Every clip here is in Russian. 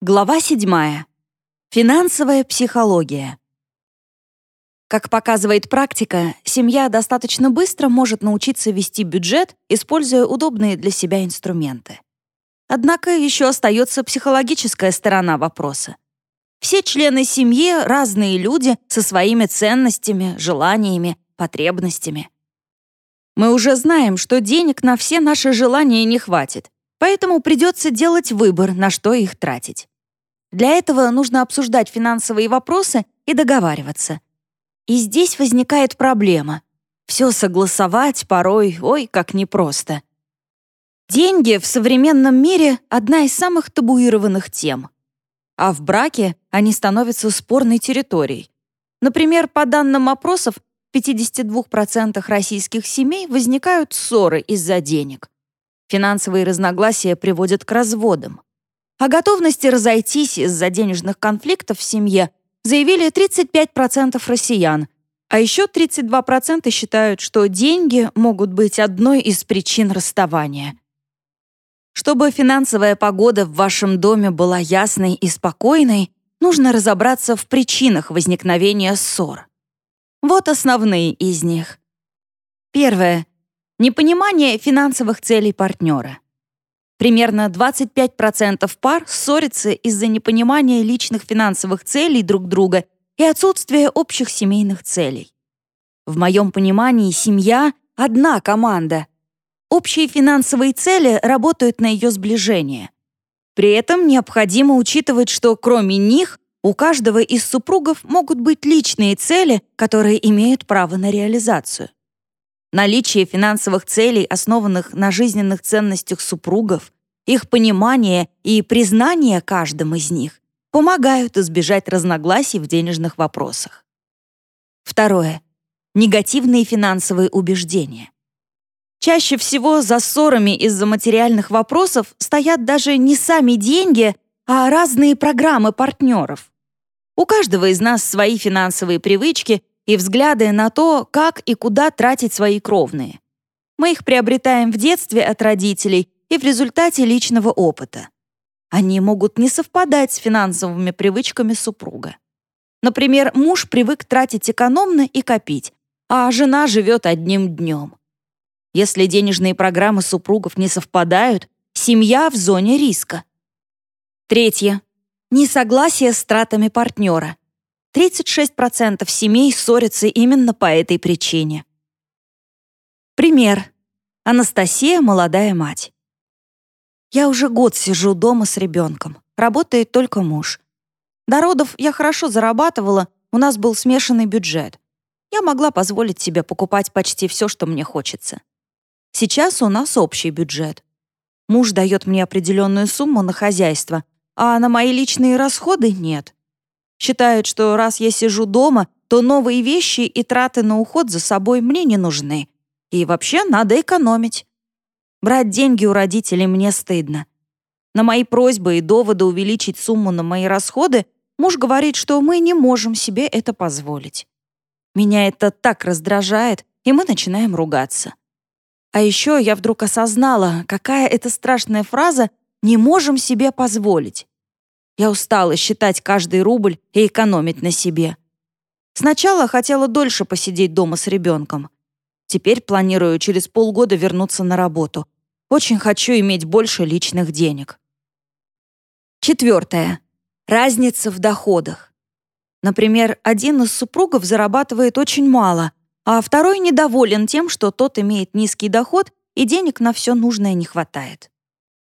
Глава 7. Финансовая психология. Как показывает практика, семья достаточно быстро может научиться вести бюджет, используя удобные для себя инструменты. Однако еще остается психологическая сторона вопроса. Все члены семьи — разные люди со своими ценностями, желаниями, потребностями. Мы уже знаем, что денег на все наши желания не хватит, поэтому придется делать выбор, на что их тратить. Для этого нужно обсуждать финансовые вопросы и договариваться. И здесь возникает проблема. Все согласовать порой, ой, как непросто. Деньги в современном мире — одна из самых табуированных тем. А в браке они становятся спорной территорией. Например, по данным опросов, 52% российских семей возникают ссоры из-за денег. Финансовые разногласия приводят к разводам. О готовности разойтись из-за денежных конфликтов в семье заявили 35% россиян, а еще 32% считают, что деньги могут быть одной из причин расставания. Чтобы финансовая погода в вашем доме была ясной и спокойной, нужно разобраться в причинах возникновения ссор. Вот основные из них. Первое. Непонимание финансовых целей партнера. Примерно 25% пар ссорятся из-за непонимания личных финансовых целей друг друга и отсутствия общих семейных целей. В моем понимании семья — одна команда. Общие финансовые цели работают на ее сближение. При этом необходимо учитывать, что кроме них у каждого из супругов могут быть личные цели, которые имеют право на реализацию. Наличие финансовых целей, основанных на жизненных ценностях супругов, их понимание и признание каждым из них помогают избежать разногласий в денежных вопросах. Второе. Негативные финансовые убеждения. Чаще всего за ссорами из-за материальных вопросов стоят даже не сами деньги, а разные программы партнеров. У каждого из нас свои финансовые привычки и взгляды на то, как и куда тратить свои кровные. Мы их приобретаем в детстве от родителей и в результате личного опыта. Они могут не совпадать с финансовыми привычками супруга. Например, муж привык тратить экономно и копить, а жена живет одним днем. Если денежные программы супругов не совпадают, семья в зоне риска. Третье. Несогласие с тратами партнера. 36% семей ссорятся именно по этой причине. Пример. Анастасия – молодая мать. Я уже год сижу дома с ребенком. Работает только муж. До родов я хорошо зарабатывала, у нас был смешанный бюджет. Я могла позволить себе покупать почти все, что мне хочется. Сейчас у нас общий бюджет. Муж дает мне определенную сумму на хозяйство, а на мои личные расходы нет. Считают, что раз я сижу дома, то новые вещи и траты на уход за собой мне не нужны. И вообще надо экономить. Брать деньги у родителей мне стыдно. На мои просьбы и доводы увеличить сумму на мои расходы муж говорит, что мы не можем себе это позволить. Меня это так раздражает, и мы начинаем ругаться. А еще я вдруг осознала, какая это страшная фраза «не можем себе позволить». Я устала считать каждый рубль и экономить на себе. Сначала хотела дольше посидеть дома с ребенком. Теперь планирую через полгода вернуться на работу. Очень хочу иметь больше личных денег. Четвертое. Разница в доходах. Например, один из супругов зарабатывает очень мало, а второй недоволен тем, что тот имеет низкий доход и денег на все нужное не хватает.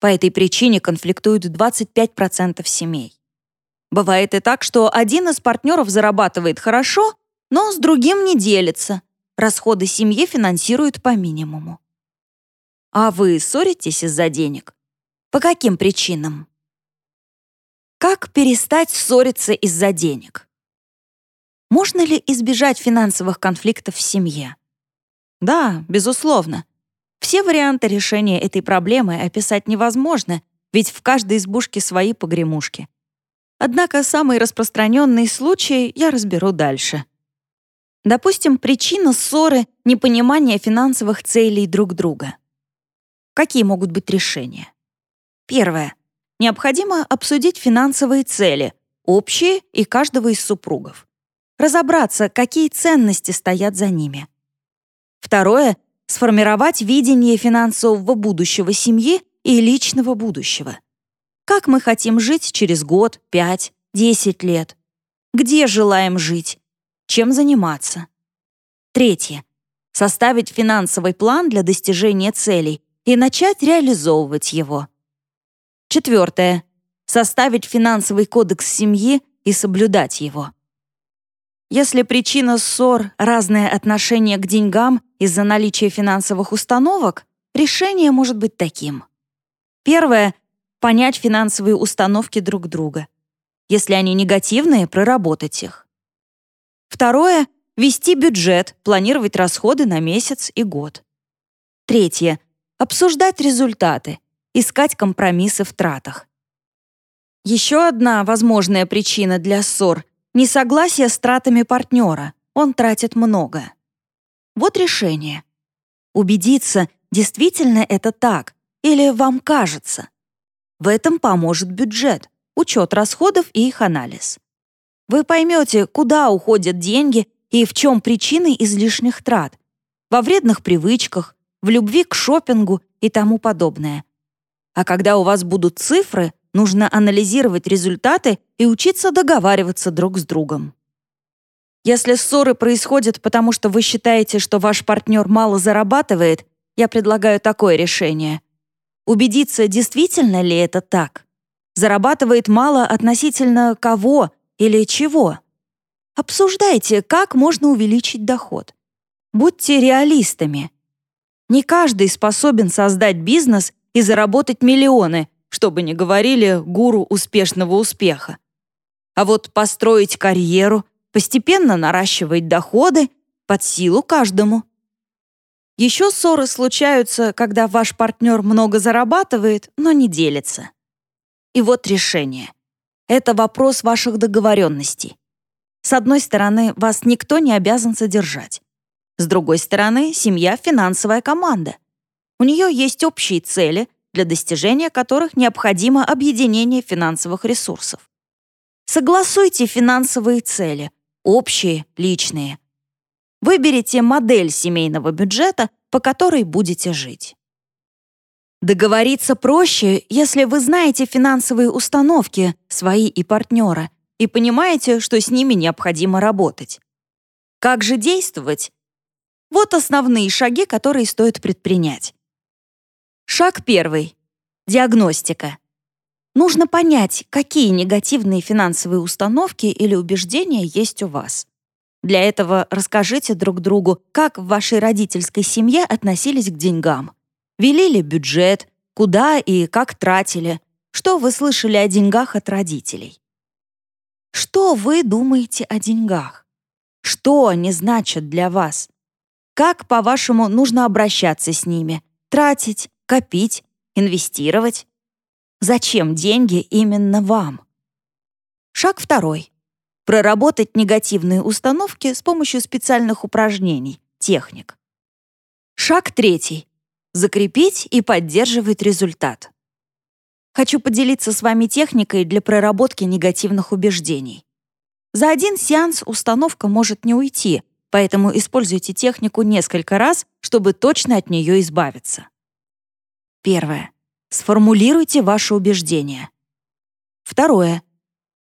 По этой причине конфликтуют 25% семей. Бывает и так, что один из партнеров зарабатывает хорошо, но с другим не делится. Расходы семьи финансируют по минимуму. А вы ссоритесь из-за денег? По каким причинам? Как перестать ссориться из-за денег? Можно ли избежать финансовых конфликтов в семье? Да, безусловно. Все варианты решения этой проблемы описать невозможно, ведь в каждой избушке свои погремушки. Однако самый распространенный случай я разберу дальше. Допустим, причина ссоры — непонимание финансовых целей друг друга. Какие могут быть решения? Первое. необходимо обсудить финансовые цели, общие и каждого из супругов. Разобраться, какие ценности стоят за ними. Второе — сформировать видение финансового будущего семьи и личного будущего. Как мы хотим жить через год, пять, десять лет? Где желаем жить? Чем заниматься? Третье. Составить финансовый план для достижения целей и начать реализовывать его. Четвертое. Составить финансовый кодекс семьи и соблюдать его. Если причина ссор — разное отношение к деньгам из-за наличия финансовых установок, решение может быть таким. Первое — понять финансовые установки друг друга. Если они негативные, проработать их. Второе — вести бюджет, планировать расходы на месяц и год. Третье — обсуждать результаты, искать компромиссы в тратах. Еще одна возможная причина для ссор — несогласие с тратами партнера. Он тратит много. Вот решение. Убедиться, действительно это так, или вам кажется. В этом поможет бюджет, учет расходов и их анализ. Вы поймете, куда уходят деньги и в чем причины излишних трат. Во вредных привычках, в любви к шопингу и тому подобное. А когда у вас будут цифры, нужно анализировать результаты и учиться договариваться друг с другом. Если ссоры происходят потому, что вы считаете, что ваш партнер мало зарабатывает, я предлагаю такое решение. Убедиться, действительно ли это так. Зарабатывает мало относительно кого или чего. Обсуждайте, как можно увеличить доход. Будьте реалистами. Не каждый способен создать бизнес и заработать миллионы, чтобы не говорили гуру успешного успеха. А вот построить карьеру, постепенно наращивать доходы под силу каждому. Еще ссоры случаются, когда ваш партнер много зарабатывает, но не делится. И вот решение. Это вопрос ваших договоренностей. С одной стороны, вас никто не обязан содержать. С другой стороны, семья — финансовая команда. У нее есть общие цели, для достижения которых необходимо объединение финансовых ресурсов. Согласуйте финансовые цели, общие, личные. Выберите модель семейного бюджета, по которой будете жить. Договориться проще, если вы знаете финансовые установки, свои и партнера, и понимаете, что с ними необходимо работать. Как же действовать? Вот основные шаги, которые стоит предпринять. Шаг первый. Диагностика. Нужно понять, какие негативные финансовые установки или убеждения есть у вас. Для этого расскажите друг другу, как в вашей родительской семье относились к деньгам. Вели ли бюджет, куда и как тратили, что вы слышали о деньгах от родителей. Что вы думаете о деньгах? Что они значат для вас? Как, по-вашему, нужно обращаться с ними? Тратить, копить, инвестировать? Зачем деньги именно вам? Шаг второй. Проработать негативные установки с помощью специальных упражнений, техник. Шаг третий. Закрепить и поддерживать результат. Хочу поделиться с вами техникой для проработки негативных убеждений. За один сеанс установка может не уйти, поэтому используйте технику несколько раз, чтобы точно от нее избавиться. Первое. Сформулируйте ваше убеждение. Второе.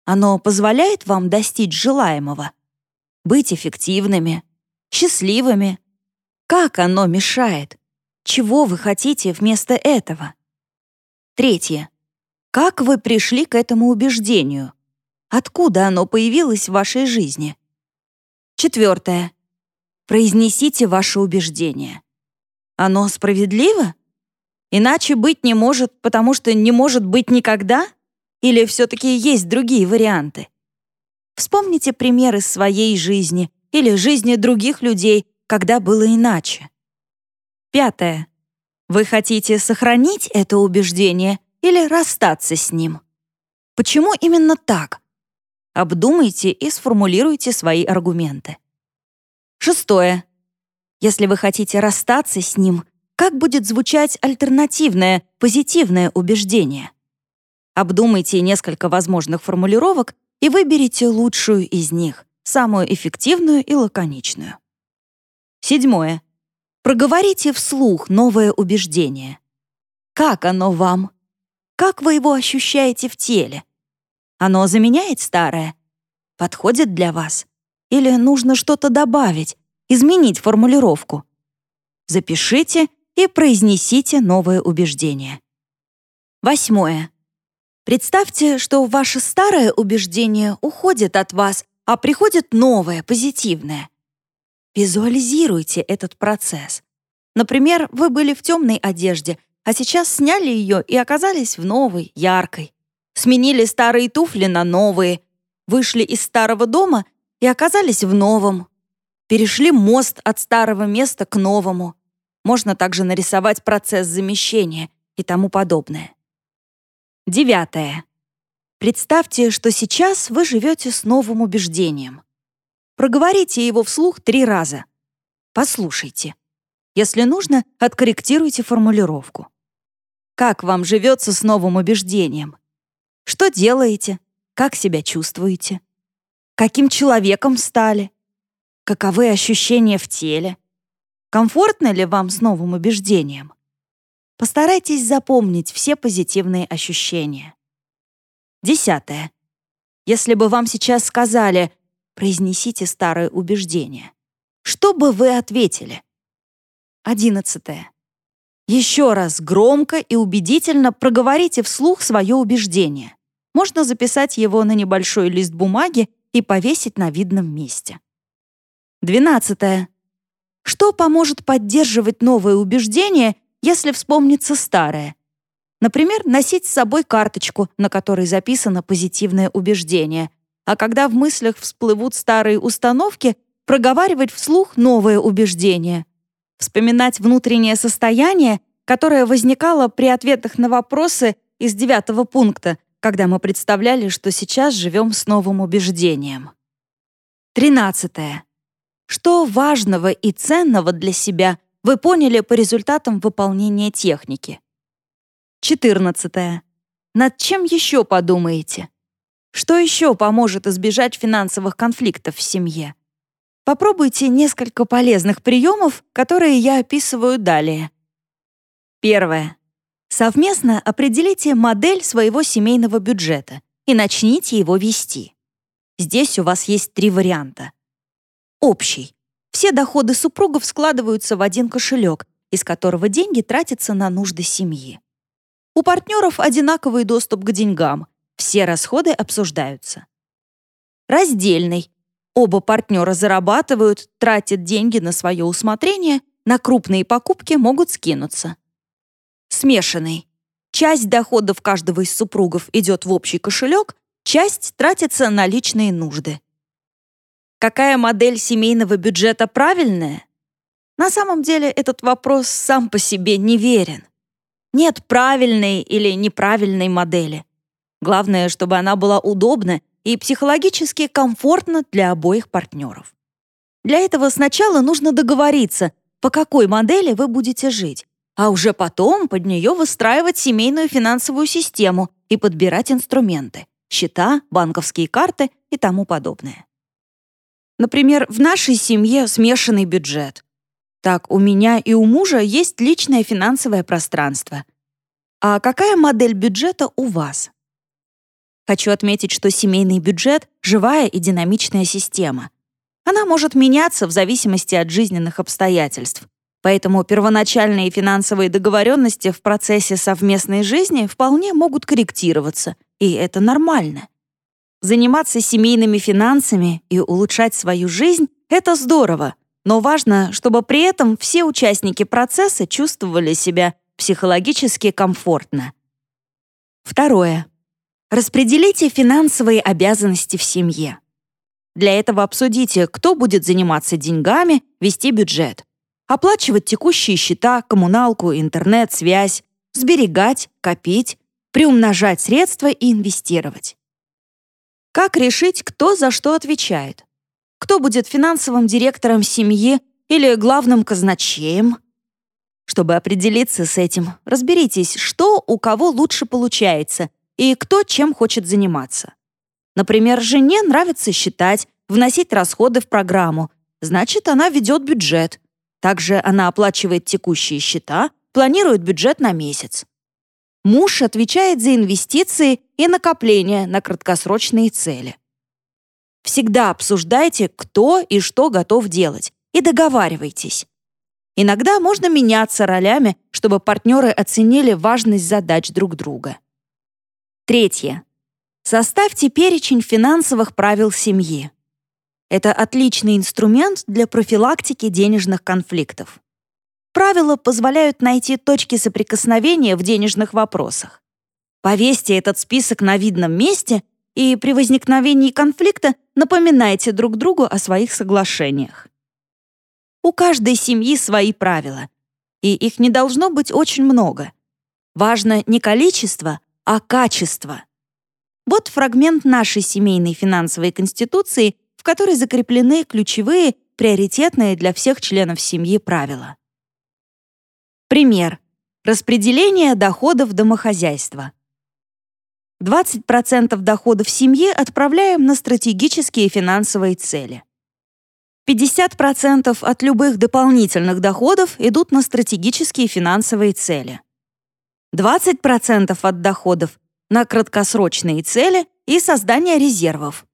Оно позволяет вам достичь желаемого. Быть эффективными, счастливыми. Как оно мешает? Чего вы хотите вместо этого? Третье. Как вы пришли к этому убеждению? Откуда оно появилось в вашей жизни? Четвертое. Произнесите ваше убеждение. Оно справедливо? Иначе быть не может, потому что не может быть никогда? Или все-таки есть другие варианты? Вспомните примеры своей жизни или жизни других людей, когда было иначе. Пятое. Вы хотите сохранить это убеждение или расстаться с ним? Почему именно так? Обдумайте и сформулируйте свои аргументы. Шестое. Если вы хотите расстаться с ним, как будет звучать альтернативное, позитивное убеждение. Обдумайте несколько возможных формулировок и выберите лучшую из них, самую эффективную и лаконичную. Седьмое. Проговорите вслух новое убеждение. Как оно вам? Как вы его ощущаете в теле? Оно заменяет старое? Подходит для вас? Или нужно что-то добавить, изменить формулировку? Запишите и произнесите новое убеждение. Восьмое. Представьте, что ваше старое убеждение уходит от вас, а приходит новое, позитивное. Визуализируйте этот процесс. Например, вы были в темной одежде, а сейчас сняли ее и оказались в новой, яркой. Сменили старые туфли на новые, вышли из старого дома и оказались в новом. Перешли мост от старого места к новому. Можно также нарисовать процесс замещения и тому подобное. Девятое. Представьте, что сейчас вы живете с новым убеждением. Проговорите его вслух три раза. Послушайте. Если нужно, откорректируйте формулировку. Как вам живется с новым убеждением? Что делаете? Как себя чувствуете? Каким человеком стали? Каковы ощущения в теле? Комфортно ли вам с новым убеждением? Постарайтесь запомнить все позитивные ощущения. Десятое. Если бы вам сейчас сказали «произнесите старое убеждение», что бы вы ответили? Одиннадцатое. Еще раз громко и убедительно проговорите вслух свое убеждение. Можно записать его на небольшой лист бумаги и повесить на видном месте. Двенадцатое. Что поможет поддерживать новое убеждение если вспомнится старое. Например, носить с собой карточку, на которой записано позитивное убеждение, а когда в мыслях всплывут старые установки, проговаривать вслух новое убеждение. Вспоминать внутреннее состояние, которое возникало при ответах на вопросы из девятого пункта, когда мы представляли, что сейчас живем с новым убеждением. Тринадцатое. Что важного и ценного для себя вы поняли по результатам выполнения техники. 14. Над чем еще подумаете? Что еще поможет избежать финансовых конфликтов в семье? Попробуйте несколько полезных приемов, которые я описываю далее. Первое. Совместно определите модель своего семейного бюджета и начните его вести. Здесь у вас есть три варианта. Общий все доходы супругов складываются в один кошелек, из которого деньги тратятся на нужды семьи. У партнеров одинаковый доступ к деньгам, все расходы обсуждаются. Раздельный. Оба партнера зарабатывают, тратят деньги на свое усмотрение, на крупные покупки могут скинуться. Смешанный. Часть доходов каждого из супругов идет в общий кошелек, часть тратится на личные нужды. Какая модель семейного бюджета правильная? На самом деле этот вопрос сам по себе неверен. Нет правильной или неправильной модели. Главное, чтобы она была удобна и психологически комфортна для обоих партнеров. Для этого сначала нужно договориться, по какой модели вы будете жить, а уже потом под нее выстраивать семейную финансовую систему и подбирать инструменты — счета, банковские карты и тому подобное. Например, в нашей семье смешанный бюджет. Так, у меня и у мужа есть личное финансовое пространство. А какая модель бюджета у вас? Хочу отметить, что семейный бюджет — живая и динамичная система. Она может меняться в зависимости от жизненных обстоятельств. Поэтому первоначальные финансовые договоренности в процессе совместной жизни вполне могут корректироваться, и это нормально. Заниматься семейными финансами и улучшать свою жизнь — это здорово, но важно, чтобы при этом все участники процесса чувствовали себя психологически комфортно. Второе. Распределите финансовые обязанности в семье. Для этого обсудите, кто будет заниматься деньгами, вести бюджет, оплачивать текущие счета, коммуналку, интернет, связь, сберегать, копить, приумножать средства и инвестировать. Как решить, кто за что отвечает? Кто будет финансовым директором семьи или главным казначеем? Чтобы определиться с этим, разберитесь, что у кого лучше получается, и кто чем хочет заниматься. Например, жене нравится считать, вносить расходы в программу, значит, она ведет бюджет. Также она оплачивает текущие счета, планирует бюджет на месяц. Муж отвечает за инвестиции и накопления на краткосрочные цели. Всегда обсуждайте, кто и что готов делать, и договаривайтесь. Иногда можно меняться ролями, чтобы партнеры оценили важность задач друг друга. Третье. Составьте перечень финансовых правил семьи. Это отличный инструмент для профилактики денежных конфликтов. Правила позволяют найти точки соприкосновения в денежных вопросах. Повесьте этот список на видном месте и при возникновении конфликта напоминайте друг другу о своих соглашениях. У каждой семьи свои правила, и их не должно быть очень много. Важно не количество, а качество. Вот фрагмент нашей семейной финансовой конституции, в которой закреплены ключевые, приоритетные для всех членов семьи правила. Пример. Распределение доходов домохозяйства. 20% доходов семьи отправляем на стратегические финансовые цели. 50% от любых дополнительных доходов идут на стратегические финансовые цели. 20% от доходов на краткосрочные цели и создание резервов.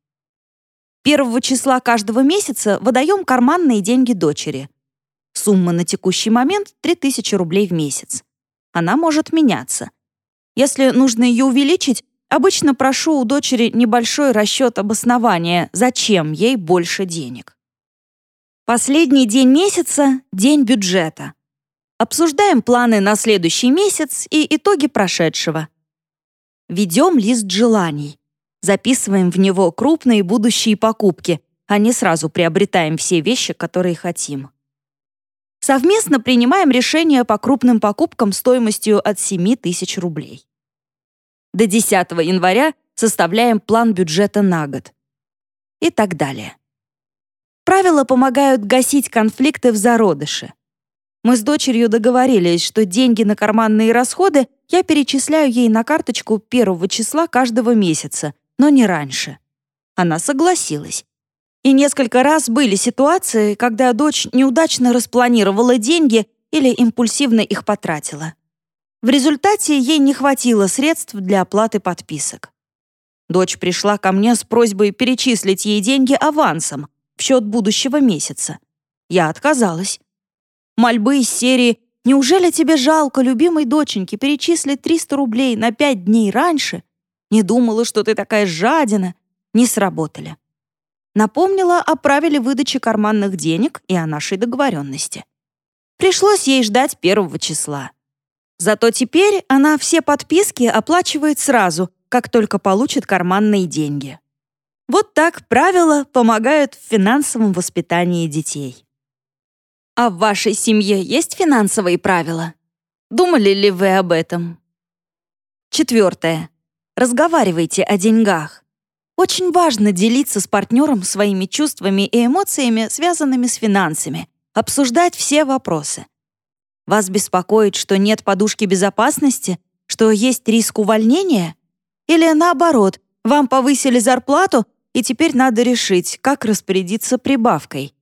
Первого числа каждого месяца выдаем карманные деньги дочери. Сумма на текущий момент 3000 рублей в месяц. Она может меняться. Если нужно ее увеличить, Обычно прошу у дочери небольшой расчет обоснования, зачем ей больше денег. Последний день месяца — день бюджета. Обсуждаем планы на следующий месяц и итоги прошедшего. Ведем лист желаний. Записываем в него крупные будущие покупки, а не сразу приобретаем все вещи, которые хотим. Совместно принимаем решения по крупным покупкам стоимостью от 7 тысяч рублей. До 10 января составляем план бюджета на год. И так далее. Правила помогают гасить конфликты в зародыше. Мы с дочерью договорились, что деньги на карманные расходы я перечисляю ей на карточку первого числа каждого месяца, но не раньше. Она согласилась. И несколько раз были ситуации, когда дочь неудачно распланировала деньги или импульсивно их потратила. В результате ей не хватило средств для оплаты подписок. Дочь пришла ко мне с просьбой перечислить ей деньги авансом в счет будущего месяца. Я отказалась. Мольбы из серии «Неужели тебе жалко любимой доченьке перечислить 300 рублей на 5 дней раньше?» Не думала, что ты такая жадина. Не сработали. Напомнила о правиле выдачи карманных денег и о нашей договоренности. Пришлось ей ждать первого числа. Зато теперь она все подписки оплачивает сразу, как только получит карманные деньги. Вот так правила помогают в финансовом воспитании детей. А в вашей семье есть финансовые правила? Думали ли вы об этом? Четвертое. Разговаривайте о деньгах. Очень важно делиться с партнером своими чувствами и эмоциями, связанными с финансами, обсуждать все вопросы. Вас беспокоит, что нет подушки безопасности, что есть риск увольнения? Или наоборот, вам повысили зарплату, и теперь надо решить, как распорядиться прибавкой?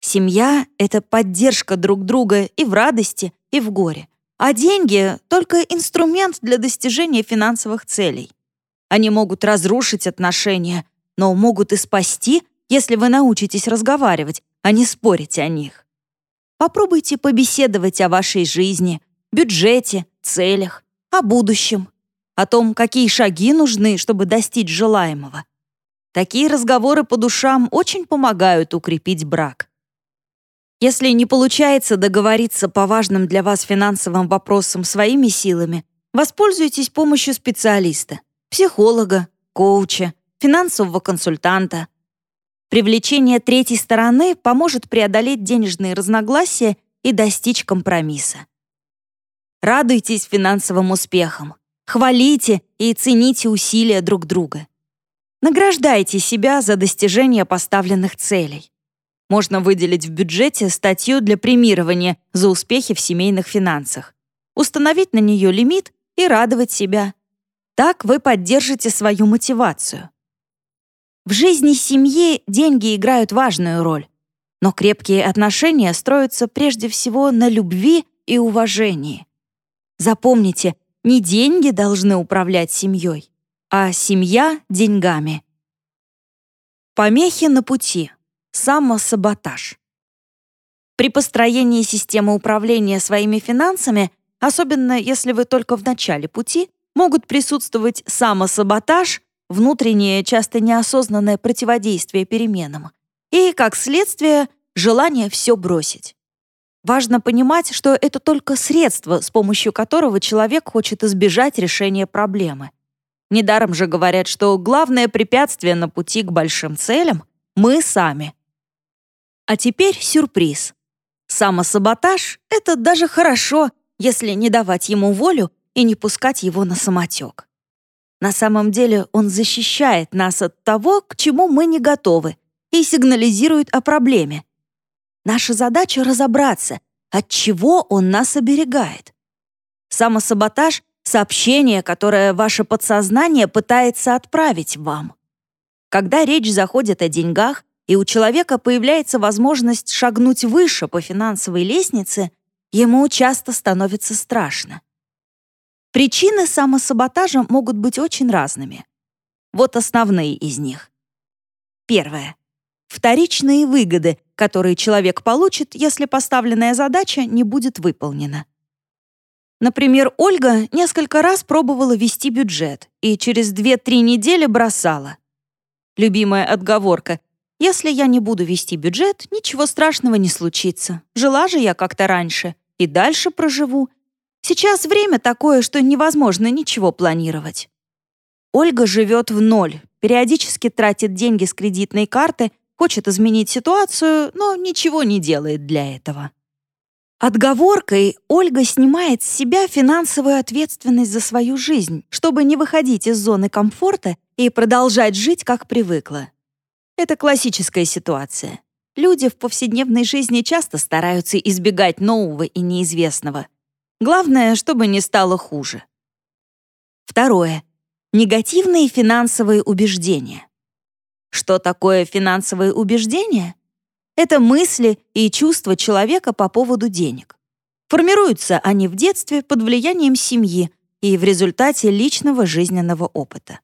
Семья — это поддержка друг друга и в радости, и в горе. А деньги — только инструмент для достижения финансовых целей. Они могут разрушить отношения, но могут и спасти, если вы научитесь разговаривать, а не спорить о них. Попробуйте побеседовать о вашей жизни, бюджете, целях, о будущем, о том, какие шаги нужны, чтобы достичь желаемого. Такие разговоры по душам очень помогают укрепить брак. Если не получается договориться по важным для вас финансовым вопросам своими силами, воспользуйтесь помощью специалиста, психолога, коуча, финансового консультанта, Привлечение третьей стороны поможет преодолеть денежные разногласия и достичь компромисса. Радуйтесь финансовым успехам, хвалите и цените усилия друг друга. Награждайте себя за достижение поставленных целей. Можно выделить в бюджете статью для премирования за успехи в семейных финансах, установить на нее лимит и радовать себя. Так вы поддержите свою мотивацию. В жизни семьи деньги играют важную роль, но крепкие отношения строятся прежде всего на любви и уважении. Запомните, не деньги должны управлять семьей, а семья — деньгами. Помехи на пути. Самосаботаж. При построении системы управления своими финансами, особенно если вы только в начале пути, могут присутствовать самосаботаж, внутреннее, часто неосознанное противодействие переменам и, как следствие, желание все бросить. Важно понимать, что это только средство, с помощью которого человек хочет избежать решения проблемы. Недаром же говорят, что главное препятствие на пути к большим целям — мы сами. А теперь сюрприз. Самосаботаж — это даже хорошо, если не давать ему волю и не пускать его на самотек. На самом деле он защищает нас от того, к чему мы не готовы, и сигнализирует о проблеме. Наша задача — разобраться, от чего он нас оберегает. Самосаботаж — сообщение, которое ваше подсознание пытается отправить вам. Когда речь заходит о деньгах, и у человека появляется возможность шагнуть выше по финансовой лестнице, ему часто становится страшно. Причины самосаботажа могут быть очень разными. Вот основные из них. Первое. Вторичные выгоды, которые человек получит, если поставленная задача не будет выполнена. Например, Ольга несколько раз пробовала вести бюджет и через 2-3 недели бросала. Любимая отговорка «Если я не буду вести бюджет, ничего страшного не случится. Жила же я как-то раньше и дальше проживу, Сейчас время такое, что невозможно ничего планировать. Ольга живет в ноль, периодически тратит деньги с кредитной карты, хочет изменить ситуацию, но ничего не делает для этого. Отговоркой Ольга снимает с себя финансовую ответственность за свою жизнь, чтобы не выходить из зоны комфорта и продолжать жить, как привыкла. Это классическая ситуация. Люди в повседневной жизни часто стараются избегать нового и неизвестного — Главное, чтобы не стало хуже. Второе. Негативные финансовые убеждения. Что такое финансовые убеждения? Это мысли и чувства человека по поводу денег. Формируются они в детстве под влиянием семьи и в результате личного жизненного опыта.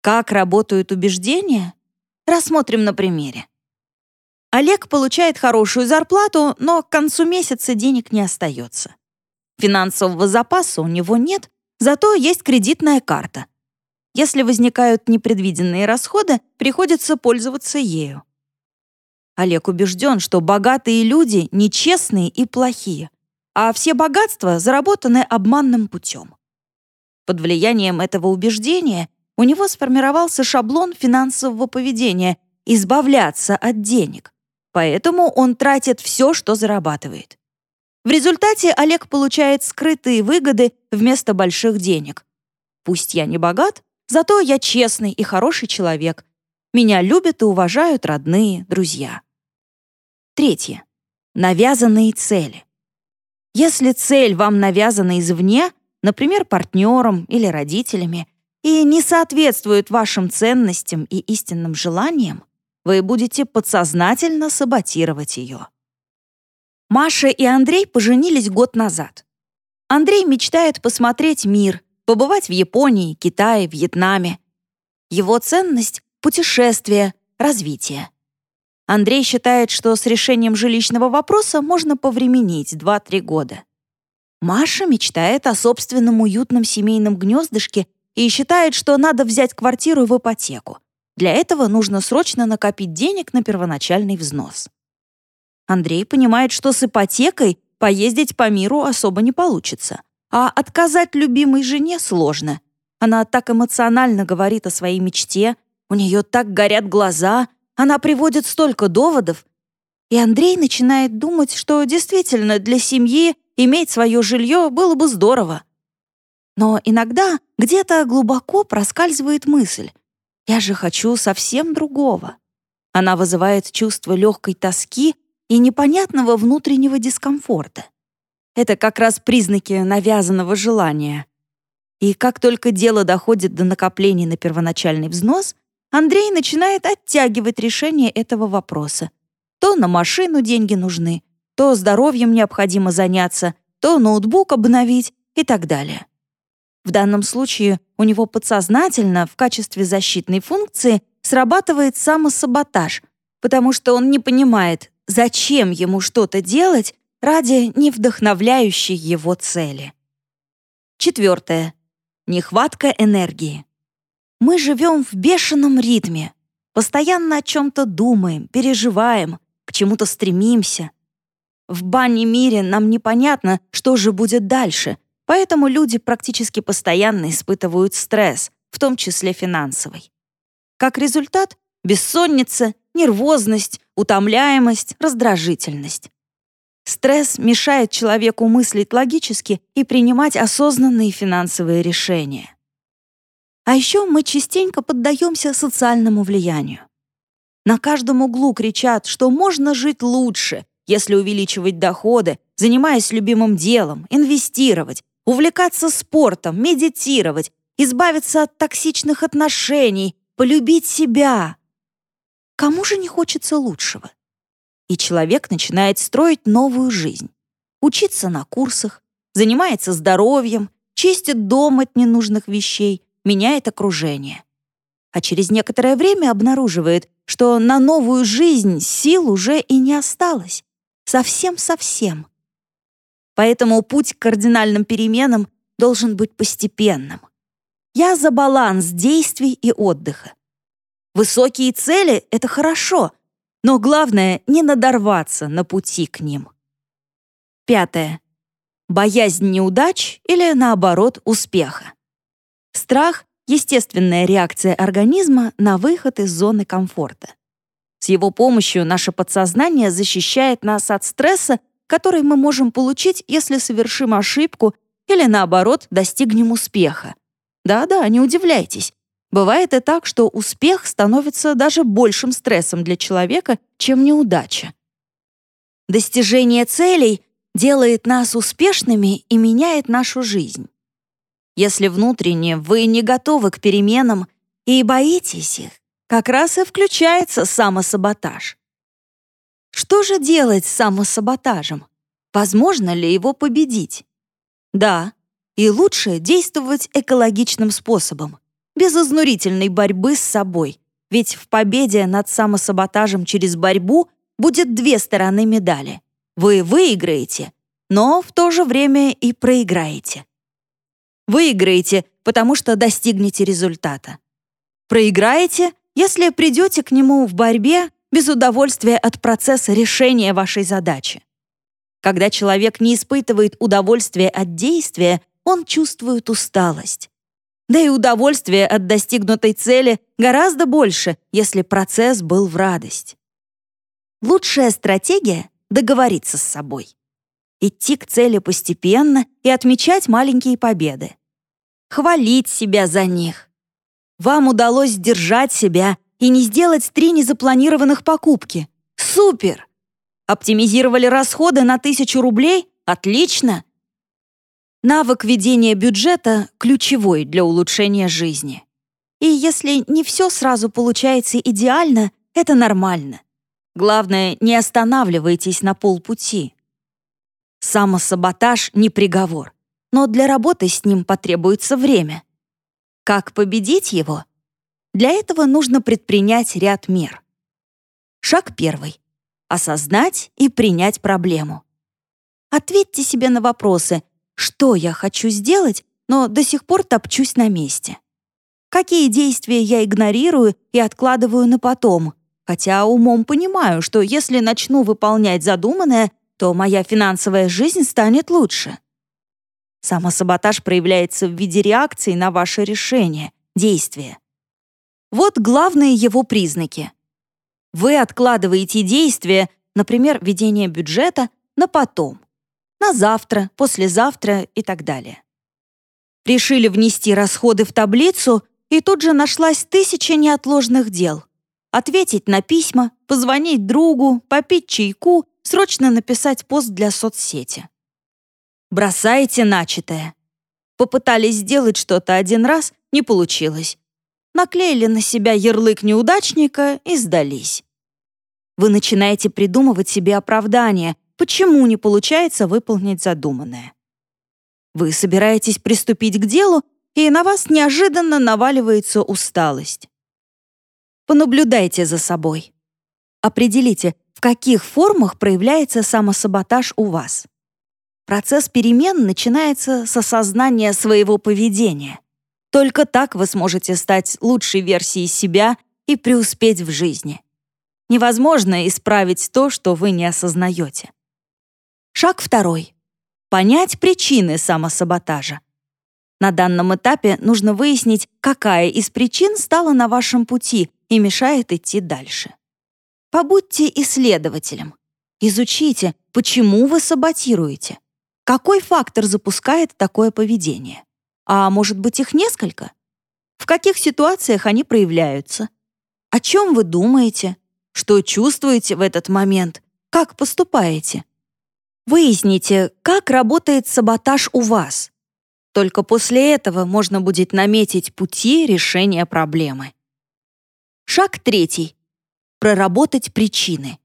Как работают убеждения? Рассмотрим на примере. Олег получает хорошую зарплату, но к концу месяца денег не остается. Финансового запаса у него нет, зато есть кредитная карта. Если возникают непредвиденные расходы, приходится пользоваться ею. Олег убежден, что богатые люди нечестные и плохие, а все богатства заработаны обманным путем. Под влиянием этого убеждения у него сформировался шаблон финансового поведения — избавляться от денег. Поэтому он тратит все, что зарабатывает. В результате Олег получает скрытые выгоды вместо больших денег. Пусть я не богат, зато я честный и хороший человек. Меня любят и уважают родные, друзья. Третье. Навязанные цели. Если цель вам навязана извне, например, партнером или родителями, и не соответствует вашим ценностям и истинным желаниям, вы будете подсознательно саботировать ее. Маша и Андрей поженились год назад. Андрей мечтает посмотреть мир, побывать в Японии, Китае, Вьетнаме. Его ценность — путешествие, развитие. Андрей считает, что с решением жилищного вопроса можно повременить 2-3 года. Маша мечтает о собственном уютном семейном гнездышке и считает, что надо взять квартиру в ипотеку. Для этого нужно срочно накопить денег на первоначальный взнос. Андрей понимает, что с ипотекой поездить по миру особо не получится. А отказать любимой жене сложно. Она так эмоционально говорит о своей мечте, у нее так горят глаза, она приводит столько доводов. И Андрей начинает думать, что действительно для семьи иметь свое жилье было бы здорово. Но иногда где-то глубоко проскальзывает мысль «Я же хочу совсем другого». Она вызывает чувство легкой тоски и непонятного внутреннего дискомфорта. Это как раз признаки навязанного желания. И как только дело доходит до накоплений на первоначальный взнос, Андрей начинает оттягивать решение этого вопроса. То на машину деньги нужны, то здоровьем необходимо заняться, то ноутбук обновить и так далее. В данном случае у него подсознательно в качестве защитной функции срабатывает самосаботаж, потому что он не понимает, зачем ему что-то делать ради невдохновляющей его цели. Четвертое. Нехватка энергии. Мы живем в бешеном ритме, постоянно о чем-то думаем, переживаем, к чему-то стремимся. В бане мире нам непонятно, что же будет дальше, поэтому люди практически постоянно испытывают стресс, в том числе финансовый. Как результат — бессонница, нервозность, утомляемость, раздражительность. Стресс мешает человеку мыслить логически и принимать осознанные финансовые решения. А еще мы частенько поддаемся социальному влиянию. На каждом углу кричат, что можно жить лучше, если увеличивать доходы, занимаясь любимым делом, инвестировать, увлекаться спортом, медитировать, избавиться от токсичных отношений, полюбить себя. Кому же не хочется лучшего? И человек начинает строить новую жизнь. Учиться на курсах, занимается здоровьем, чистит дом от ненужных вещей, меняет окружение. А через некоторое время обнаруживает, что на новую жизнь сил уже и не осталось. Совсем-совсем. Поэтому путь к кардинальным переменам должен быть постепенным. Я за баланс действий и отдыха. Высокие цели — это хорошо, но главное — не надорваться на пути к ним. Пятое. Боязнь неудач или, наоборот, успеха. Страх — естественная реакция организма на выход из зоны комфорта. С его помощью наше подсознание защищает нас от стресса, который мы можем получить, если совершим ошибку или, наоборот, достигнем успеха. Да-да, не удивляйтесь. Бывает и так, что успех становится даже большим стрессом для человека, чем неудача. Достижение целей делает нас успешными и меняет нашу жизнь. Если внутренне вы не готовы к переменам и боитесь их, как раз и включается самосаботаж. Что же делать с самосаботажем? Возможно ли его победить? Да, и лучше действовать экологичным способом без изнурительной борьбы с собой. Ведь в победе над самосаботажем через борьбу будет две стороны медали. Вы выиграете, но в то же время и проиграете. Выиграете, потому что достигнете результата. Проиграете, если придете к нему в борьбе без удовольствия от процесса решения вашей задачи. Когда человек не испытывает удовольствия от действия, он чувствует усталость. Да и удовольствие от достигнутой цели гораздо больше, если процесс был в радость. Лучшая стратегия — договориться с собой. Идти к цели постепенно и отмечать маленькие победы. Хвалить себя за них. Вам удалось сдержать себя и не сделать три незапланированных покупки. Супер! Оптимизировали расходы на тысячу рублей? Отлично! Навык ведения бюджета ключевой для улучшения жизни. И если не все сразу получается идеально, это нормально. Главное, не останавливайтесь на полпути. Самосаботаж — не приговор, но для работы с ним потребуется время. Как победить его? Для этого нужно предпринять ряд мер. Шаг первый. Осознать и принять проблему. Ответьте себе на вопросы — что я хочу сделать, но до сих пор топчусь на месте? Какие действия я игнорирую и откладываю на потом? Хотя умом понимаю, что если начну выполнять задуманное, то моя финансовая жизнь станет лучше. Самосаботаж проявляется в виде реакции на ваше решение, действия. Вот главные его признаки. Вы откладываете действия, например, ведение бюджета, на потом на завтра, послезавтра и так далее. Решили внести расходы в таблицу, и тут же нашлась тысяча неотложных дел. Ответить на письма, позвонить другу, попить чайку, срочно написать пост для соцсети. Бросаете начатое. Попытались сделать что-то один раз, не получилось. Наклеили на себя ярлык неудачника и сдались. Вы начинаете придумывать себе оправдания, почему не получается выполнить задуманное. Вы собираетесь приступить к делу, и на вас неожиданно наваливается усталость. Понаблюдайте за собой. Определите, в каких формах проявляется самосаботаж у вас. Процесс перемен начинается с осознания своего поведения. Только так вы сможете стать лучшей версией себя и преуспеть в жизни. Невозможно исправить то, что вы не осознаете. Шаг второй. Понять причины самосаботажа. На данном этапе нужно выяснить, какая из причин стала на вашем пути и мешает идти дальше. Побудьте исследователем. Изучите, почему вы саботируете. Какой фактор запускает такое поведение? А может быть, их несколько? В каких ситуациях они проявляются? О чем вы думаете? Что чувствуете в этот момент? Как поступаете? Выясните, как работает саботаж у вас. Только после этого можно будет наметить пути решения проблемы. Шаг третий. Проработать причины.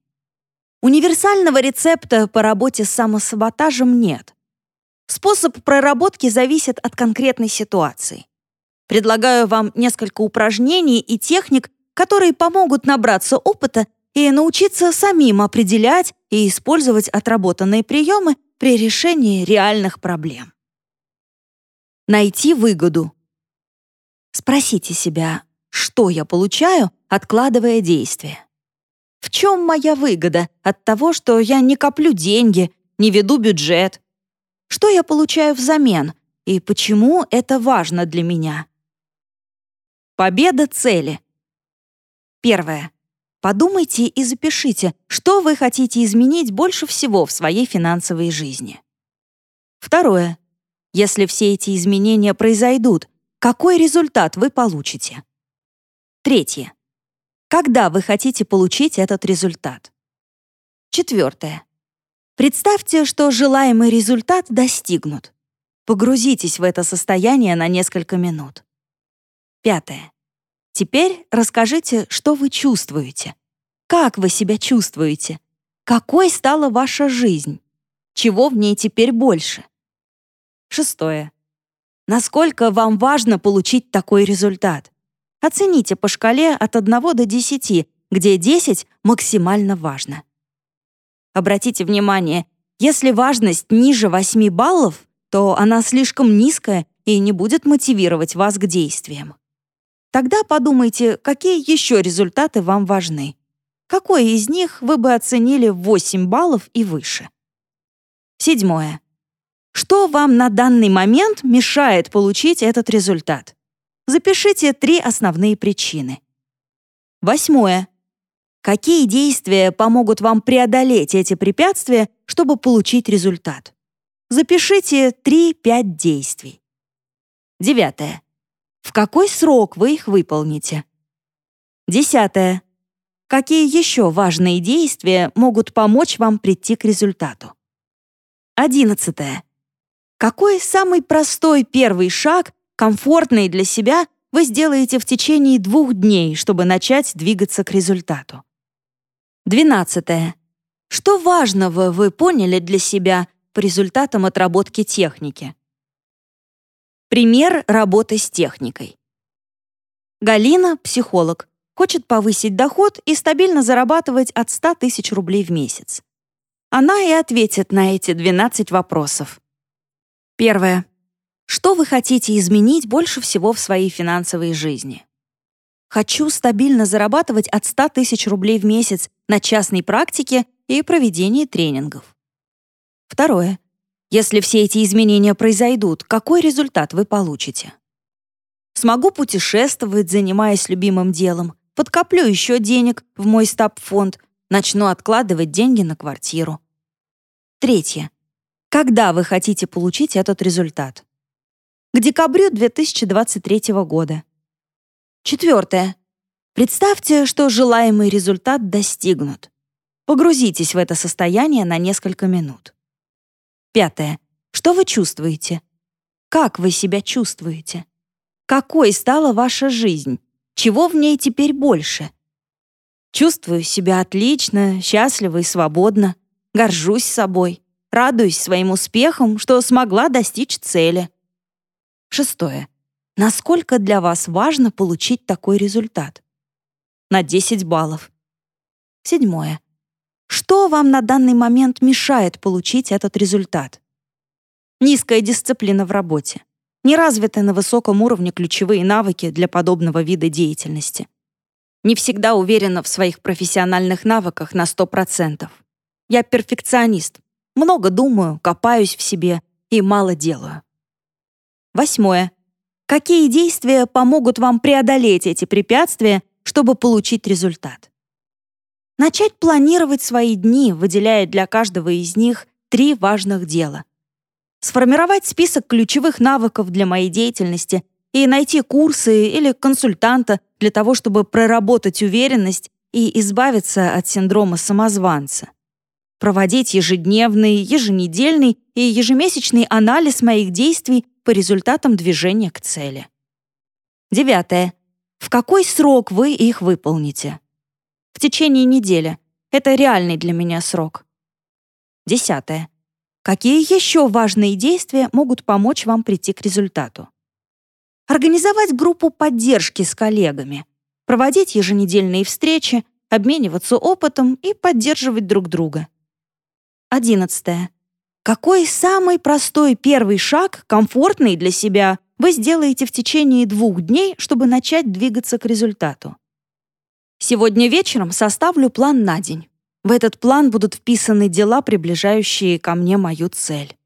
Универсального рецепта по работе с самосаботажем нет. Способ проработки зависит от конкретной ситуации. Предлагаю вам несколько упражнений и техник, которые помогут набраться опыта и научиться самим определять и использовать отработанные приемы при решении реальных проблем. Найти выгоду. Спросите себя, что я получаю, откладывая действия? В чем моя выгода от того, что я не коплю деньги, не веду бюджет? Что я получаю взамен и почему это важно для меня? Победа цели. Первое. Подумайте и запишите, что вы хотите изменить больше всего в своей финансовой жизни. Второе. Если все эти изменения произойдут, какой результат вы получите? Третье. Когда вы хотите получить этот результат? Четвертое. Представьте, что желаемый результат достигнут. Погрузитесь в это состояние на несколько минут. Пятое. Теперь расскажите, что вы чувствуете. Как вы себя чувствуете? Какой стала ваша жизнь? Чего в ней теперь больше? Шестое. Насколько вам важно получить такой результат? Оцените по шкале от 1 до 10, где 10 максимально важно. Обратите внимание, если важность ниже 8 баллов, то она слишком низкая и не будет мотивировать вас к действиям. Тогда подумайте, какие еще результаты вам важны. Какой из них вы бы оценили в 8 баллов и выше? Седьмое. Что вам на данный момент мешает получить этот результат? Запишите три основные причины. Восьмое. Какие действия помогут вам преодолеть эти препятствия, чтобы получить результат? Запишите 3-5 действий. Девятое. В какой срок вы их выполните? Десятое. Какие еще важные действия могут помочь вам прийти к результату? Одиннадцатое. Какой самый простой первый шаг комфортный для себя, вы сделаете в течение двух дней, чтобы начать двигаться к результату. Двенадцатое. Что важного вы поняли для себя по результатам отработки техники? Пример работы с техникой. Галина, психолог, хочет повысить доход и стабильно зарабатывать от 100 тысяч рублей в месяц. Она и ответит на эти 12 вопросов. Первое. Что вы хотите изменить больше всего в своей финансовой жизни? Хочу стабильно зарабатывать от 100 тысяч рублей в месяц на частной практике и проведении тренингов. Второе. Если все эти изменения произойдут, какой результат вы получите? Смогу путешествовать, занимаясь любимым делом, подкоплю еще денег в мой стаб-фонд, начну откладывать деньги на квартиру. Третье. Когда вы хотите получить этот результат? к декабрю 2023 года. Четвертое. Представьте, что желаемый результат достигнут. Погрузитесь в это состояние на несколько минут. Пятое. Что вы чувствуете? Как вы себя чувствуете? Какой стала ваша жизнь? Чего в ней теперь больше? Чувствую себя отлично, счастливо и свободно. Горжусь собой. Радуюсь своим успехам, что смогла достичь цели. Шестое. Насколько для вас важно получить такой результат? На 10 баллов. Седьмое. Что вам на данный момент мешает получить этот результат? Низкая дисциплина в работе. Не развиты на высоком уровне ключевые навыки для подобного вида деятельности. Не всегда уверена в своих профессиональных навыках на 100%. Я перфекционист. Много думаю, копаюсь в себе и мало делаю. Восьмое. Какие действия помогут вам преодолеть эти препятствия, чтобы получить результат? Начать планировать свои дни, выделяя для каждого из них три важных дела. Сформировать список ключевых навыков для моей деятельности и найти курсы или консультанта для того, чтобы проработать уверенность и избавиться от синдрома самозванца. Проводить ежедневный, еженедельный и ежемесячный анализ моих действий по результатам движения к цели. Девятое. В какой срок вы их выполните? В течение недели. Это реальный для меня срок. Десятое. Какие еще важные действия могут помочь вам прийти к результату? Организовать группу поддержки с коллегами, проводить еженедельные встречи, обмениваться опытом и поддерживать друг друга. Одиннадцатое. Какой самый простой первый шаг, комфортный для себя, вы сделаете в течение двух дней, чтобы начать двигаться к результату? Сегодня вечером составлю план на день. В этот план будут вписаны дела, приближающие ко мне мою цель.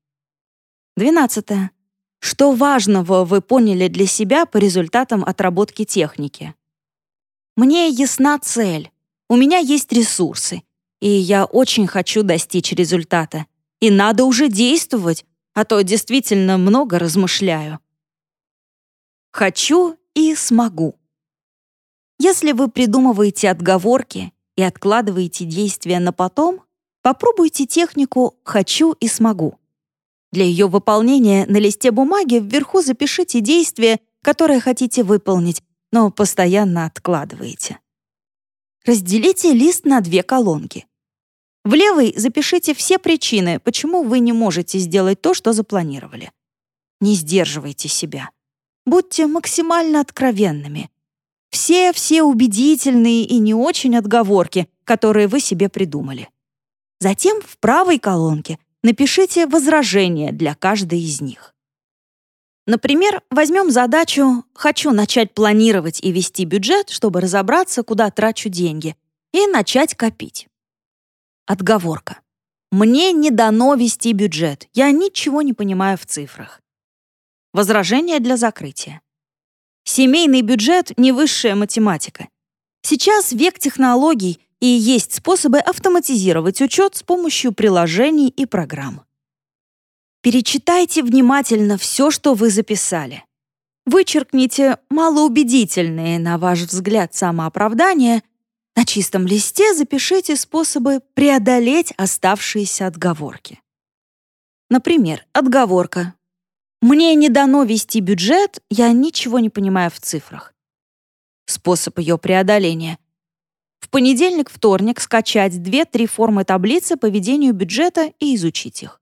Двенадцатое. Что важного вы поняли для себя по результатам отработки техники? Мне ясна цель. У меня есть ресурсы. И я очень хочу достичь результата. И надо уже действовать, а то действительно много размышляю. Хочу и смогу. Если вы придумываете отговорки и откладываете действия на потом, попробуйте технику «хочу и смогу». Для ее выполнения на листе бумаги вверху запишите действие, которое хотите выполнить, но постоянно откладываете. Разделите лист на две колонки. В левой запишите все причины, почему вы не можете сделать то, что запланировали. Не сдерживайте себя. Будьте максимально откровенными. Все-все убедительные и не очень отговорки, которые вы себе придумали. Затем в правой колонке напишите возражения для каждой из них. Например, возьмем задачу «Хочу начать планировать и вести бюджет, чтобы разобраться, куда трачу деньги, и начать копить». Отговорка. Мне не дано вести бюджет. Я ничего не понимаю в цифрах. Возражение для закрытия. Семейный бюджет — не высшая математика. Сейчас век технологий, и есть способы автоматизировать учет с помощью приложений и программ. Перечитайте внимательно все, что вы записали. Вычеркните малоубедительные, на ваш взгляд, самооправдания на чистом листе запишите способы преодолеть оставшиеся отговорки. Например, отговорка. «Мне не дано вести бюджет, я ничего не понимаю в цифрах». Способ ее преодоления. В понедельник-вторник скачать 2-3 формы таблицы по ведению бюджета и изучить их.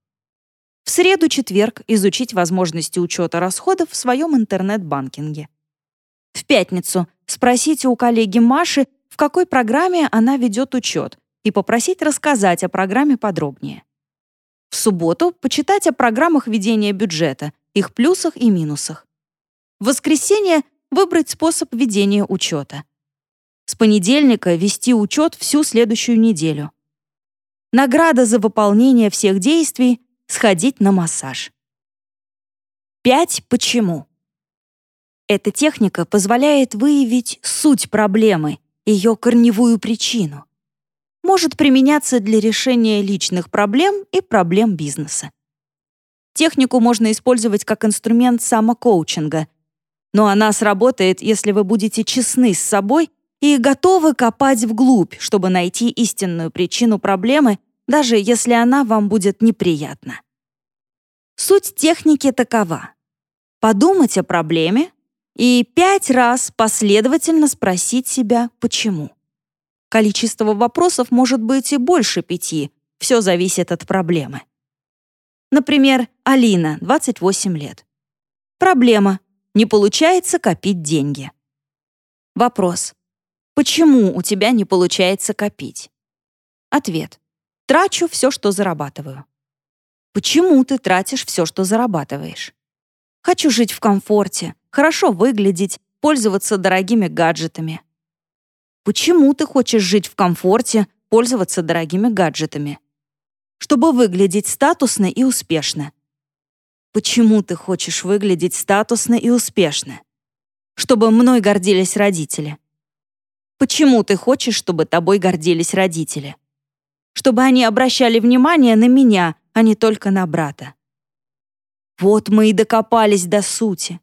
В среду-четверг изучить возможности учета расходов в своем интернет-банкинге. В пятницу спросите у коллеги Маши, в какой программе она ведет учет, и попросить рассказать о программе подробнее. В субботу почитать о программах ведения бюджета, их плюсах и минусах. В воскресенье выбрать способ ведения учета. С понедельника вести учет всю следующую неделю. Награда за выполнение всех действий — сходить на массаж. 5 почему. Эта техника позволяет выявить суть проблемы ее корневую причину. Может применяться для решения личных проблем и проблем бизнеса. Технику можно использовать как инструмент самокоучинга, но она сработает, если вы будете честны с собой и готовы копать вглубь, чтобы найти истинную причину проблемы, даже если она вам будет неприятна. Суть техники такова. подумать о проблеме и пять раз последовательно спросить себя «почему?». Количество вопросов может быть и больше пяти, все зависит от проблемы. Например, Алина, 28 лет. Проблема. Не получается копить деньги. Вопрос. Почему у тебя не получается копить? Ответ. Трачу все, что зарабатываю. Почему ты тратишь все, что зарабатываешь? Хочу жить в комфорте, хорошо выглядеть, пользоваться дорогими гаджетами. Почему ты хочешь жить в комфорте, пользоваться дорогими гаджетами? Чтобы выглядеть статусно и успешно. Почему ты хочешь выглядеть статусно и успешно? Чтобы мной гордились родители. Почему ты хочешь, чтобы тобой гордились родители? Чтобы они обращали внимание на меня, а не только на брата. Вот мы и докопались до сути.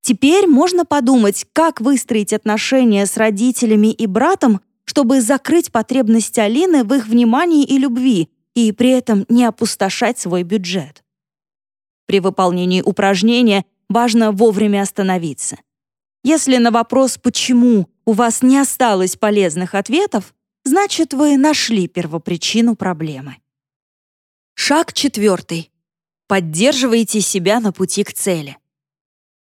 Теперь можно подумать, как выстроить отношения с родителями и братом, чтобы закрыть потребность Алины в их внимании и любви, и при этом не опустошать свой бюджет. При выполнении упражнения важно вовремя остановиться. Если на вопрос «почему» у вас не осталось полезных ответов, значит, вы нашли первопричину проблемы. Шаг четвертый. Поддерживайте себя на пути к цели.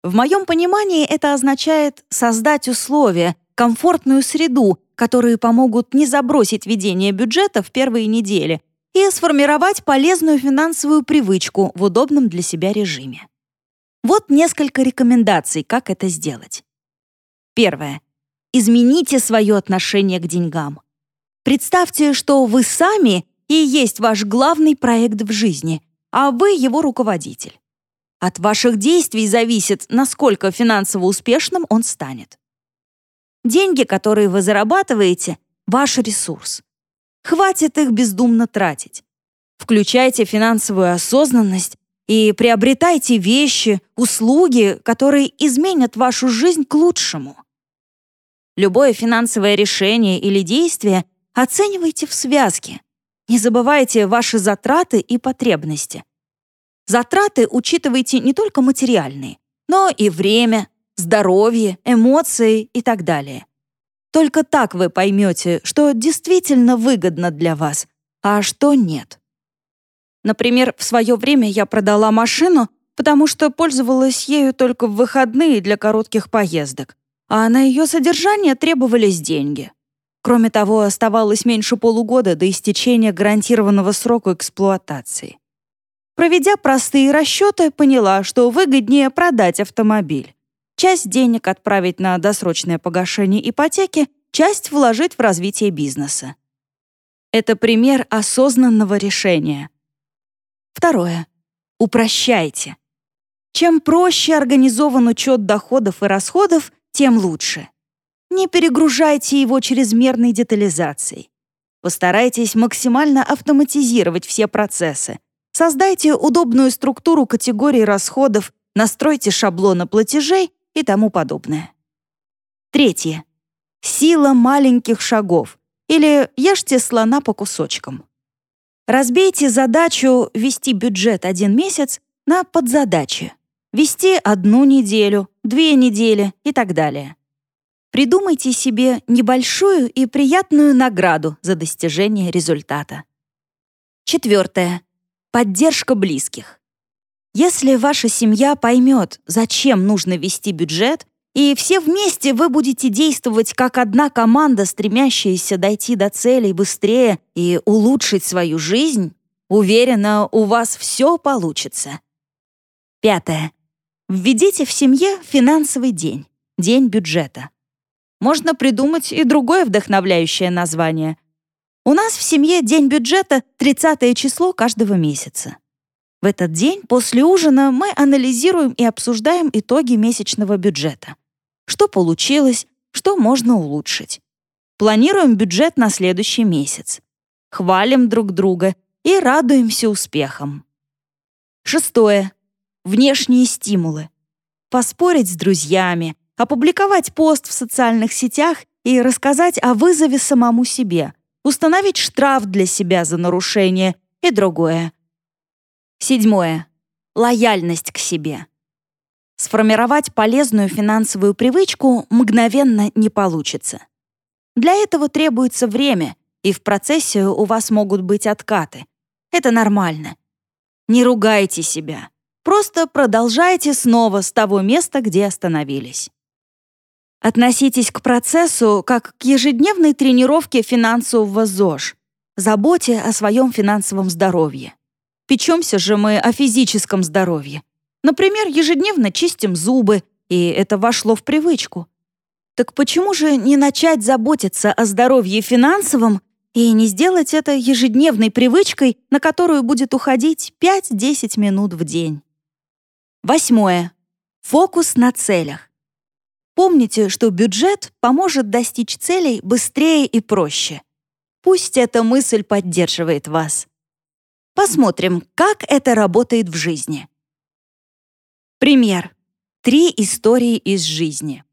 В моем понимании это означает создать условия, комфортную среду, которые помогут не забросить ведение бюджета в первые недели и сформировать полезную финансовую привычку в удобном для себя режиме. Вот несколько рекомендаций, как это сделать. Первое. Измените свое отношение к деньгам. Представьте, что вы сами и есть ваш главный проект в жизни, а вы его руководитель. От ваших действий зависит, насколько финансово успешным он станет. Деньги, которые вы зарабатываете, — ваш ресурс. Хватит их бездумно тратить. Включайте финансовую осознанность и приобретайте вещи, услуги, которые изменят вашу жизнь к лучшему. Любое финансовое решение или действие оценивайте в связке. Не забывайте ваши затраты и потребности. Затраты учитывайте не только материальные, но и время, здоровье, эмоции и так далее. Только так вы поймете, что действительно выгодно для вас, а что нет. Например, в свое время я продала машину, потому что пользовалась ею только в выходные для коротких поездок, а на ее содержание требовались деньги. Кроме того, оставалось меньше полугода до истечения гарантированного срока эксплуатации. Проведя простые расчеты, поняла, что выгоднее продать автомобиль часть денег отправить на досрочное погашение ипотеки, часть вложить в развитие бизнеса. Это пример осознанного решения. Второе. Упрощайте. Чем проще организован учет доходов и расходов, тем лучше. Не перегружайте его чрезмерной детализацией. Постарайтесь максимально автоматизировать все процессы. Создайте удобную структуру категорий расходов, настройте шаблоны платежей и тому подобное. Третье. Сила маленьких шагов или ешьте слона по кусочкам. Разбейте задачу вести бюджет один месяц на подзадачи. Вести одну неделю, две недели и так далее. Придумайте себе небольшую и приятную награду за достижение результата. Четвертое. Поддержка близких. Если ваша семья поймет, зачем нужно вести бюджет, и все вместе вы будете действовать как одна команда, стремящаяся дойти до целей быстрее и улучшить свою жизнь, уверена, у вас все получится. Пятое. Введите в семье финансовый день, день бюджета. Можно придумать и другое вдохновляющее название. У нас в семье день бюджета — 30 число каждого месяца. В этот день после ужина мы анализируем и обсуждаем итоги месячного бюджета. Что получилось, что можно улучшить. Планируем бюджет на следующий месяц. Хвалим друг друга и радуемся успехам. Шестое. Внешние стимулы. Поспорить с друзьями, опубликовать пост в социальных сетях и рассказать о вызове самому себе, установить штраф для себя за нарушение и другое. Седьмое. Лояльность к себе. Сформировать полезную финансовую привычку мгновенно не получится. Для этого требуется время, и в процессе у вас могут быть откаты. Это нормально. Не ругайте себя. Просто продолжайте снова с того места, где остановились. Относитесь к процессу как к ежедневной тренировке финансового ЗОЖ, заботе о своем финансовом здоровье. Печемся же мы о физическом здоровье. Например, ежедневно чистим зубы, и это вошло в привычку. Так почему же не начать заботиться о здоровье финансовом и не сделать это ежедневной привычкой, на которую будет уходить 5-10 минут в день? Восьмое. Фокус на целях. Помните, что бюджет поможет достичь целей быстрее и проще. Пусть эта мысль поддерживает вас. Посмотрим, как это работает в жизни. Пример. Три истории из жизни.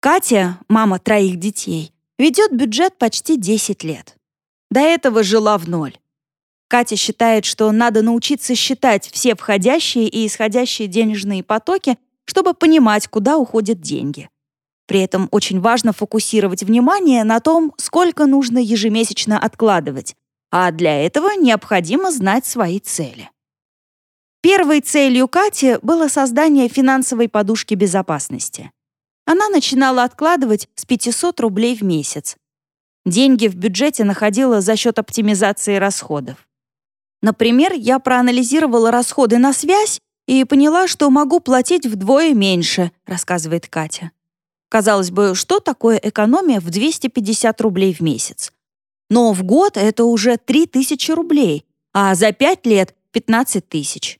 Катя, мама троих детей, ведет бюджет почти 10 лет. До этого жила в ноль. Катя считает, что надо научиться считать все входящие и исходящие денежные потоки, чтобы понимать, куда уходят деньги. При этом очень важно фокусировать внимание на том, сколько нужно ежемесячно откладывать, а для этого необходимо знать свои цели. Первой целью Кати было создание финансовой подушки безопасности. Она начинала откладывать с 500 рублей в месяц. Деньги в бюджете находила за счет оптимизации расходов. Например, я проанализировала расходы на связь и поняла, что могу платить вдвое меньше, рассказывает Катя. Казалось бы, что такое экономия в 250 рублей в месяц? Но в год это уже 3000 рублей, а за 5 лет — 15 тысяч.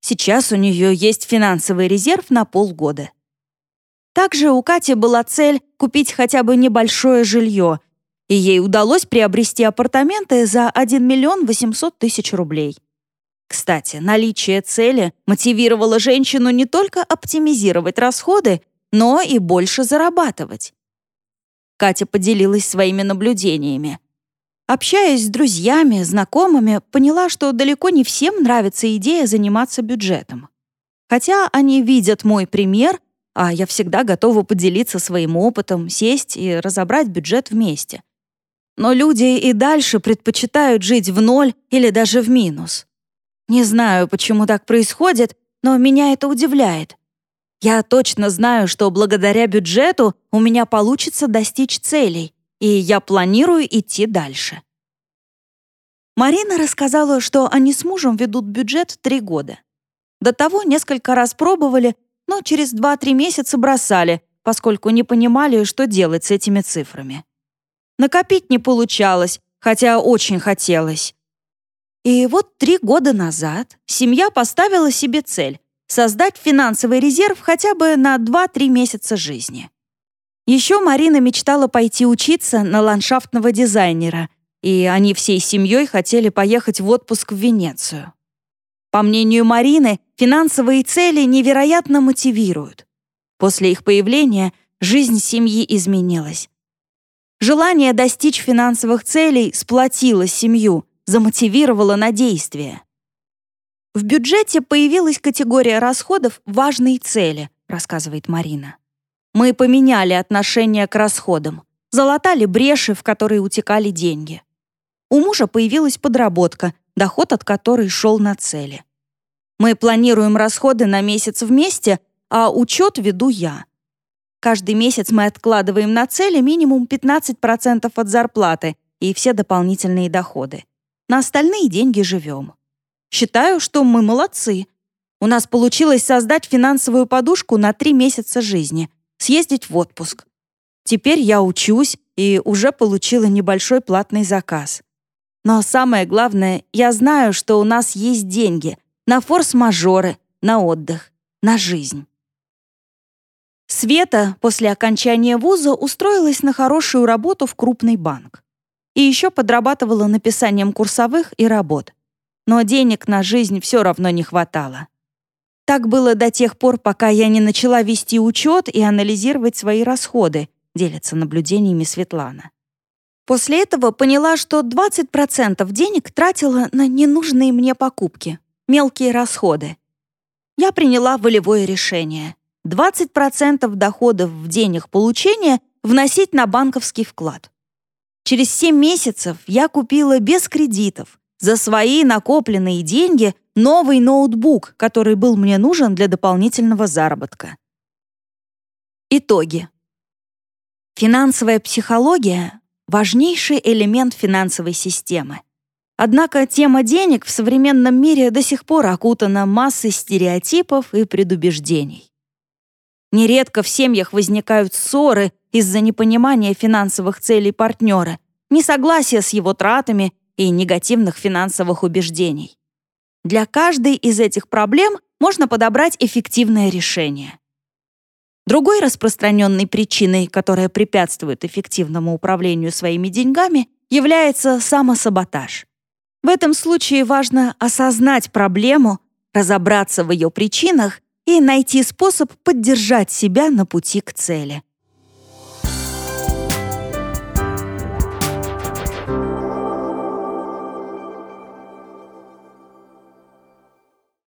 Сейчас у нее есть финансовый резерв на полгода. Также у Кати была цель купить хотя бы небольшое жилье, и ей удалось приобрести апартаменты за 1 миллион 800 тысяч рублей. Кстати, наличие цели мотивировало женщину не только оптимизировать расходы, но и больше зарабатывать. Катя поделилась своими наблюдениями. Общаясь с друзьями, знакомыми, поняла, что далеко не всем нравится идея заниматься бюджетом. Хотя они видят мой пример, а я всегда готова поделиться своим опытом, сесть и разобрать бюджет вместе. Но люди и дальше предпочитают жить в ноль или даже в минус. Не знаю, почему так происходит, но меня это удивляет. Я точно знаю, что благодаря бюджету у меня получится достичь целей, и я планирую идти дальше. Марина рассказала, что они с мужем ведут бюджет три года. До того несколько раз пробовали, но через 2-3 месяца бросали, поскольку не понимали, что делать с этими цифрами. Накопить не получалось, хотя очень хотелось. И вот три года назад семья поставила себе цель — создать финансовый резерв хотя бы на 2-3 месяца жизни. Еще Марина мечтала пойти учиться на ландшафтного дизайнера, и они всей семьей хотели поехать в отпуск в Венецию. По мнению Марины, финансовые цели невероятно мотивируют. После их появления жизнь семьи изменилась. Желание достичь финансовых целей сплотило семью, замотивировало на действие. В бюджете появилась категория расходов «важные цели», рассказывает Марина. Мы поменяли отношение к расходам, залатали бреши, в которые утекали деньги. У мужа появилась подработка, доход от которой шел на цели. Мы планируем расходы на месяц вместе, а учет веду я. Каждый месяц мы откладываем на цели минимум 15% от зарплаты и все дополнительные доходы. На остальные деньги живем. Считаю, что мы молодцы. У нас получилось создать финансовую подушку на три месяца жизни — съездить в отпуск. Теперь я учусь и уже получила небольшой платный заказ. Но самое главное, я знаю, что у нас есть деньги на форс-мажоры, на отдых, на жизнь. Света после окончания вуза устроилась на хорошую работу в крупный банк. И еще подрабатывала написанием курсовых и работ. Но денег на жизнь все равно не хватало. Так было до тех пор, пока я не начала вести учет и анализировать свои расходы, делится наблюдениями Светлана. После этого поняла, что 20% денег тратила на ненужные мне покупки, мелкие расходы. я приняла волевое решение. 20% доходов в день их получения вносить на банковский вклад. Через 7 месяцев я купила без кредитов за свои накопленные деньги новый ноутбук, который был мне нужен для дополнительного заработка. Итоги. Финансовая психология — важнейший элемент финансовой системы. Однако тема денег в современном мире до сих пор окутана массой стереотипов и предубеждений. Нередко в семьях возникают ссоры из-за непонимания финансовых целей партнера, несогласия с его тратами и негативных финансовых убеждений. Для каждой из этих проблем можно подобрать эффективное решение. Другой распространенной причиной, которая препятствует эффективному управлению своими деньгами, является самосаботаж. В этом случае важно осознать проблему, разобраться в ее причинах и найти способ поддержать себя на пути к цели.